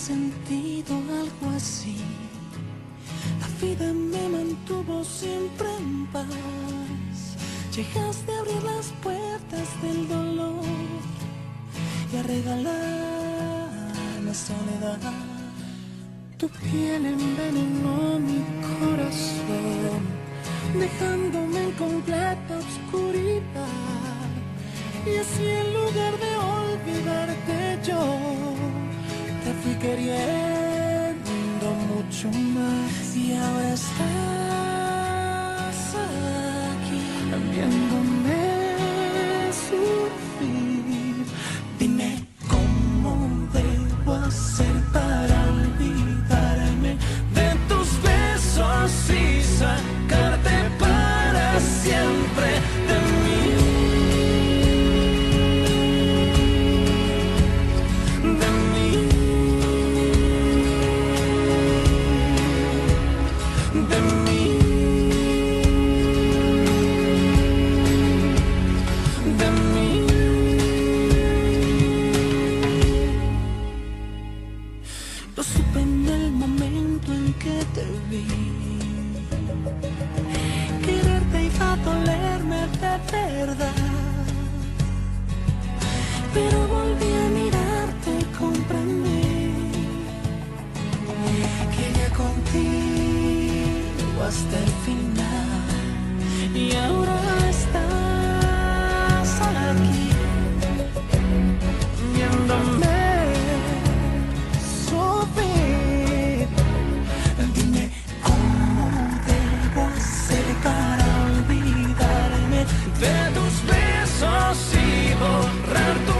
sentido algo así. La vida me mantuvo siempre en paz. Llegaste a abrir las puertas del dolor y a regalar la soledad. Tu piel envenenó mi corazón, dejándome en completa oscuridad. Y así en lugar mucho más. Y ahora estás Quererte iba a dolerme de verdad. Pero volví de tus besos y borrar tu